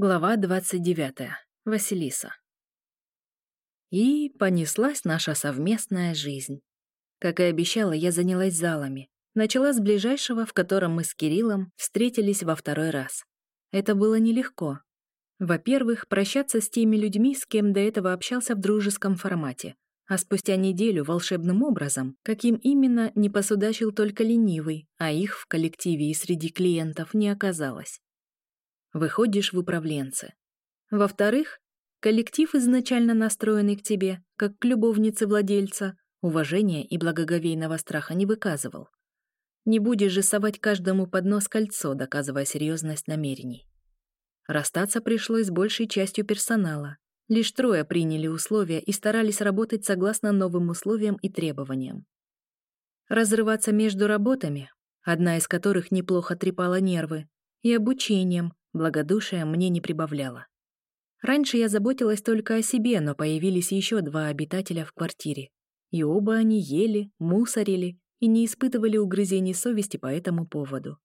Глава 29. Василиса. И понеслась наша совместная жизнь. Как и обещала, я занялась залами. Начала с ближайшего, в котором мы с Кириллом встретились во второй раз. Это было нелегко. Во-первых, прощаться с теми людьми, с кем до этого общался в дружеском формате, а спустя неделю волшебным образом, каким именно не посудачил только ленивый, а их в коллективе и среди клиентов не оказалось выходишь в управленцы. Во-вторых, коллектив изначально настроенный к тебе, как к любовнице владельца, уважения и благоговейного страха не выказывал. Не будешь же совать каждому под нос кольцо, доказывая серьезность намерений. Расстаться пришлось с большей частью персонала. Лишь трое приняли условия и старались работать согласно новым условиям и требованиям. Разрываться между работами, одна из которых неплохо трепала нервы, и обучением, Благодушие мне не прибавляло. Раньше я заботилась только о себе, но появились еще два обитателя в квартире. И оба они ели, мусорили и не испытывали угрызений совести по этому поводу.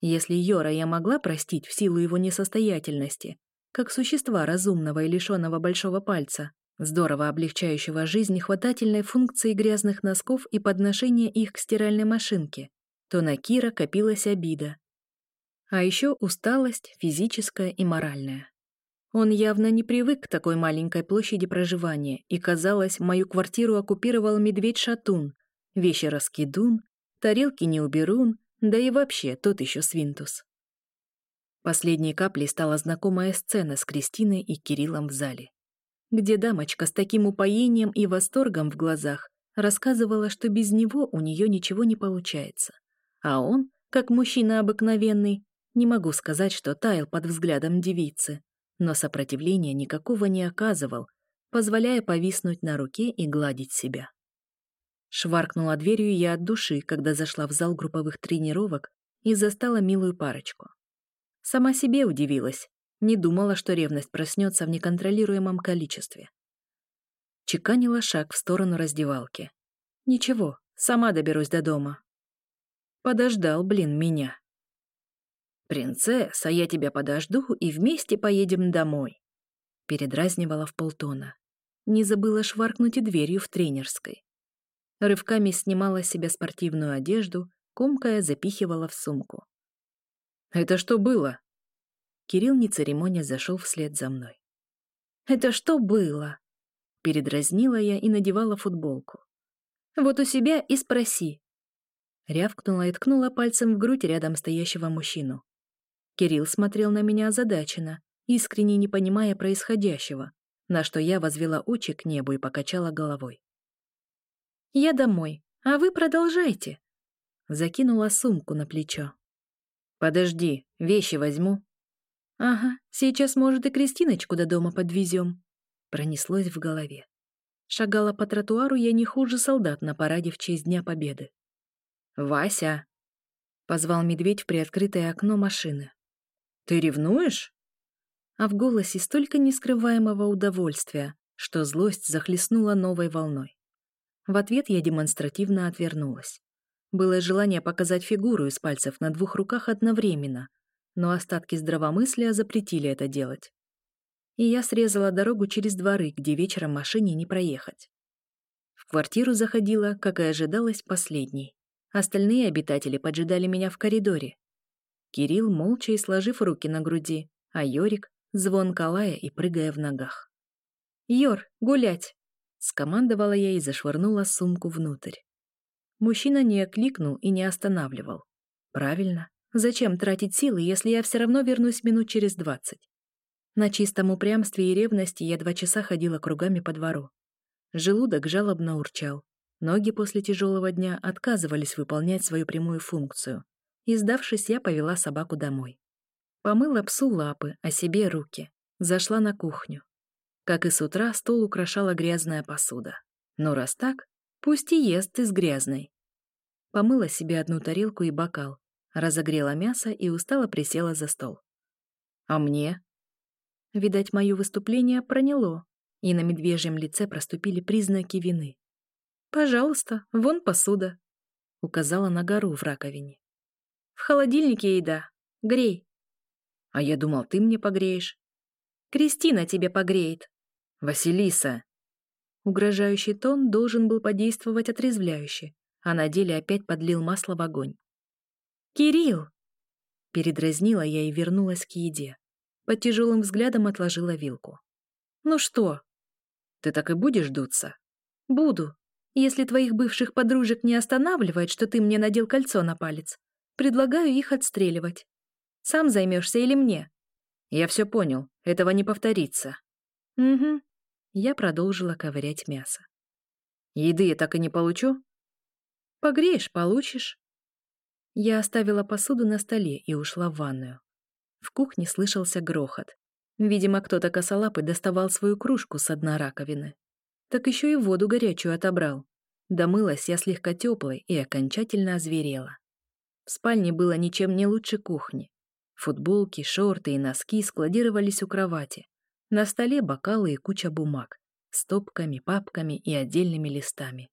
Если Йора я могла простить в силу его несостоятельности, как существа разумного и лишенного большого пальца, здорово облегчающего жизнь хватательной функции грязных носков и подношения их к стиральной машинке, то на Кира копилась обида, а еще усталость физическая и моральная. Он явно не привык к такой маленькой площади проживания, и, казалось, мою квартиру оккупировал медведь-шатун, вещи раскидун, тарелки не уберун, да и вообще тот еще свинтус. Последней каплей стала знакомая сцена с Кристиной и Кириллом в зале, где дамочка с таким упоением и восторгом в глазах рассказывала, что без него у нее ничего не получается, а он, как мужчина обыкновенный, не могу сказать, что таял под взглядом девицы, но сопротивления никакого не оказывал, позволяя повиснуть на руке и гладить себя. Шваркнула дверью я от души, когда зашла в зал групповых тренировок и застала милую парочку. Сама себе удивилась, не думала, что ревность проснется в неконтролируемом количестве. Чеканила шаг в сторону раздевалки. Ничего, сама доберусь до дома. Подождал, блин, меня. «Принцесса, я тебя подожду и вместе поедем домой», — передразнивала в полтона. Не забыла шваркнуть и дверью в тренерской. Рывками снимала с себя спортивную одежду, комкая запихивала в сумку. «Это что было?» Кирилл, не церемония, зашел вслед за мной. «Это что было?» Передразнила я и надевала футболку. «Вот у себя и спроси». Рявкнула и ткнула пальцем в грудь рядом стоящего мужчину. Кирилл смотрел на меня озадаченно, искренне не понимая происходящего, на что я возвела очи к небу и покачала головой. «Я домой, а вы продолжайте», — закинула сумку на плечо. «Подожди, вещи возьму». «Ага, сейчас, может, и Кристиночку до дома подвезем», — пронеслось в голове. Шагала по тротуару я не хуже солдат на параде в честь Дня Победы. «Вася!» — позвал медведь в приоткрытое окно машины. «Ты ревнуешь?» А в голосе столько нескрываемого удовольствия, что злость захлестнула новой волной. В ответ я демонстративно отвернулась. Было желание показать фигуру из пальцев на двух руках одновременно, но остатки здравомыслия запретили это делать. И я срезала дорогу через дворы, где вечером машине не проехать. В квартиру заходила, как и ожидалось, последней. Остальные обитатели поджидали меня в коридоре, Кирилл молча и сложив руки на груди, а Йорик звонко лая и прыгая в ногах. «Йор, гулять!» — скомандовала я и зашвырнула сумку внутрь. Мужчина не окликнул и не останавливал. «Правильно. Зачем тратить силы, если я все равно вернусь минут через двадцать?» На чистом упрямстве и ревности я два часа ходила кругами по двору. Желудок жалобно урчал. Ноги после тяжелого дня отказывались выполнять свою прямую функцию, и, сдавшись, я повела собаку домой. Помыла псу лапы, а себе руки. Зашла на кухню. Как и с утра, стол украшала грязная посуда. Но раз так, пусть и ест из грязной. Помыла себе одну тарелку и бокал, разогрела мясо и устало присела за стол. А мне? Видать, мое выступление проняло, и на медвежьем лице проступили признаки вины. «Пожалуйста, вон посуда», — указала на гору в раковине. В холодильнике еда. Грей. А я думал, ты мне погреешь. Кристина тебе погреет. Василиса. Угрожающий тон должен был подействовать отрезвляюще, а на деле опять подлил масло в огонь. «Кирилл!» Передразнила я и вернулась к еде. Под тяжелым взглядом отложила вилку. «Ну что?» «Ты так и будешь дуться?» «Буду. Если твоих бывших подружек не останавливает, что ты мне надел кольцо на палец, предлагаю их отстреливать. Сам займешься или мне?» «Я все понял. Этого не повторится». «Угу». Я продолжила ковырять мясо. «Еды я так и не получу?» «Погреешь — получишь». Я оставила посуду на столе и ушла в ванную. В кухне слышался грохот. Видимо, кто-то косолапый доставал свою кружку с дна раковины. Так еще и воду горячую отобрал. Домылась я слегка теплой и окончательно озверела. В спальне было ничем не лучше кухни. Футболки, шорты и носки складировались у кровати. На столе бокалы и куча бумаг. Стопками, папками и отдельными листами.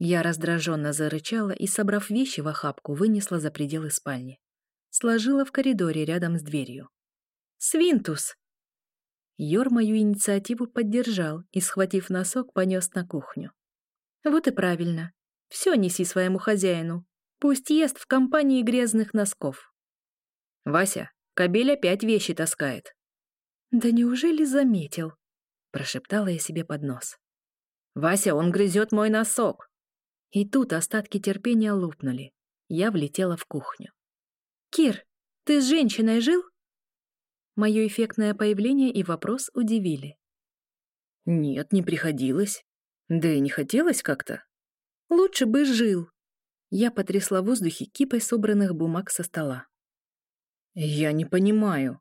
Я раздраженно зарычала и, собрав вещи в охапку, вынесла за пределы спальни. Сложила в коридоре рядом с дверью. «Свинтус!» Йор мою инициативу поддержал и, схватив носок, понес на кухню. «Вот и правильно. Все неси своему хозяину. Пусть ест в компании грязных носков». «Вася, кобель опять вещи таскает». «Да неужели заметил?» — прошептала я себе под нос. «Вася, он грызет мой носок!» И тут остатки терпения лопнули. Я влетела в кухню. «Кир, ты с женщиной жил?» Мое эффектное появление и вопрос удивили. «Нет, не приходилось. Да и не хотелось как-то». «Лучше бы жил». Я потрясла в воздухе кипой собранных бумаг со стола. «Я не понимаю».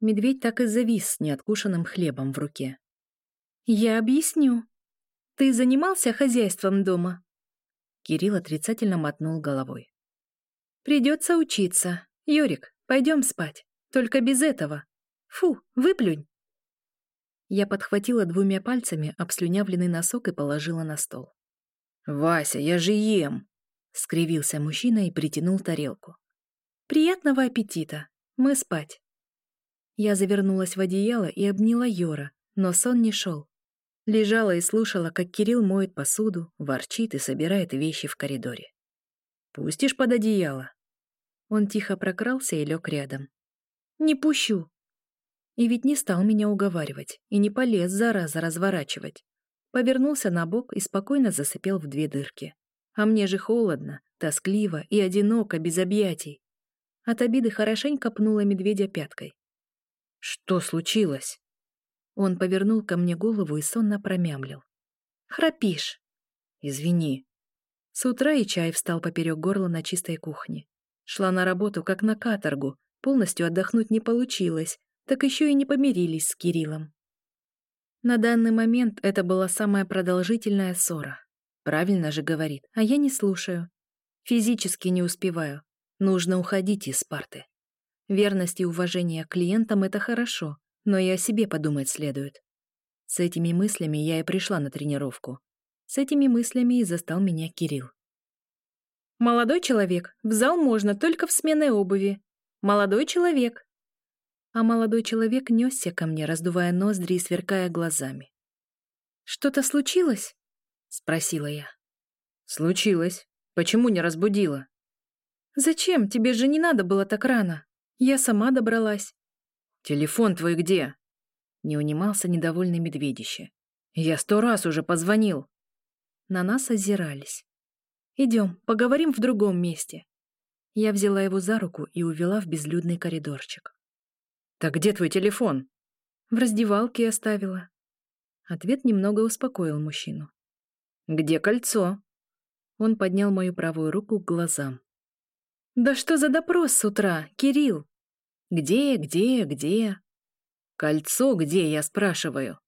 Медведь так и завис с неоткушенным хлебом в руке. «Я объясню. Ты занимался хозяйством дома?» Кирилл отрицательно мотнул головой. «Придется учиться. Юрик, пойдем спать. Только без этого. Фу, выплюнь!» Я подхватила двумя пальцами обслюнявленный носок и положила на стол. «Вася, я же ем!» — скривился мужчина и притянул тарелку. «Приятного аппетита! Мы спать!» Я завернулась в одеяло и обняла Йора, но сон не шел. Лежала и слушала, как Кирилл моет посуду, ворчит и собирает вещи в коридоре. «Пустишь под одеяло?» Он тихо прокрался и лег рядом. Не пущу. И ведь не стал меня уговаривать, и не полез, зараза, разворачивать. Повернулся на бок и спокойно засыпел в две дырки. А мне же холодно, тоскливо и одиноко, без объятий. От обиды хорошенько пнула медведя пяткой. «Что случилось?» Он повернул ко мне голову и сонно промямлил. «Храпишь?» «Извини». С утра и чай встал поперек горла на чистой кухне. Шла на работу, как на каторгу, Полностью отдохнуть не получилось, так еще и не помирились с Кириллом. На данный момент это была самая продолжительная ссора. Правильно же говорит, а я не слушаю. Физически не успеваю. Нужно уходить из Спарты. Верность и уважение клиентам — это хорошо, но и о себе подумать следует. С этими мыслями я и пришла на тренировку. С этими мыслями и застал меня Кирилл. «Молодой человек, в зал можно только в сменной обуви. Молодой человек!» А молодой человек несся ко мне, раздувая ноздри и сверкая глазами. «Что-то случилось?» — спросила я. «Случилось. Почему не разбудила?» «Зачем? Тебе же не надо было так рано. Я сама добралась». «Телефон твой где?» Не унимался недовольный медведище. «Я сто раз уже позвонил». На нас озирались. «Идем, поговорим в другом месте». Я взяла его за руку и увела в безлюдный коридорчик. «Так где твой телефон?» «В раздевалке оставила». Ответ немного успокоил мужчину. «Где кольцо?» Он поднял мою правую руку к глазам. «Да что за допрос с утра, Кирилл? Где, где, где?» «Кольцо где, я спрашиваю?»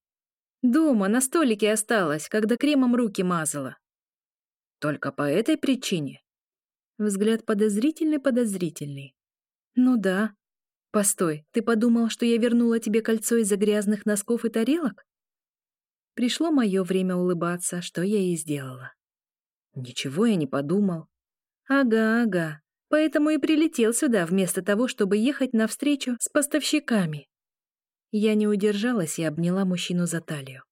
«Дома, на столике осталось, когда кремом руки мазала». «Только по этой причине?» Взгляд подозрительный-подозрительный. «Ну да. Постой, ты подумал, что я вернула тебе кольцо из-за грязных носков и тарелок?» Пришло мое время улыбаться, что я и сделала. «Ничего я не подумал». «Ага, ага. Поэтому и прилетел сюда, вместо того, чтобы ехать навстречу с поставщиками». Я не удержалась и обняла мужчину за талию.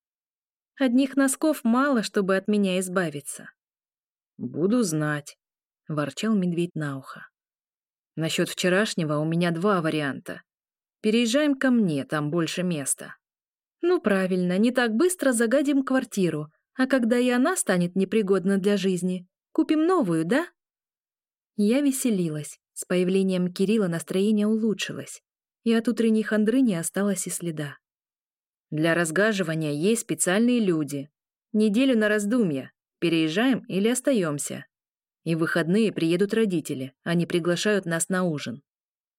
Одних носков мало, чтобы от меня избавиться. «Буду знать», — ворчал медведь на ухо. «Насчет вчерашнего у меня два варианта. Переезжаем ко мне, там больше места». «Ну правильно, не так быстро загадим квартиру, а когда и она станет непригодна для жизни, купим новую, да?» Я веселилась. С появлением Кирилла настроение улучшилось, и от утренней хандры не осталось и следа. Для разгаживания есть специальные люди. Неделю на раздумья. Переезжаем или остаемся. И в выходные приедут родители. Они приглашают нас на ужин.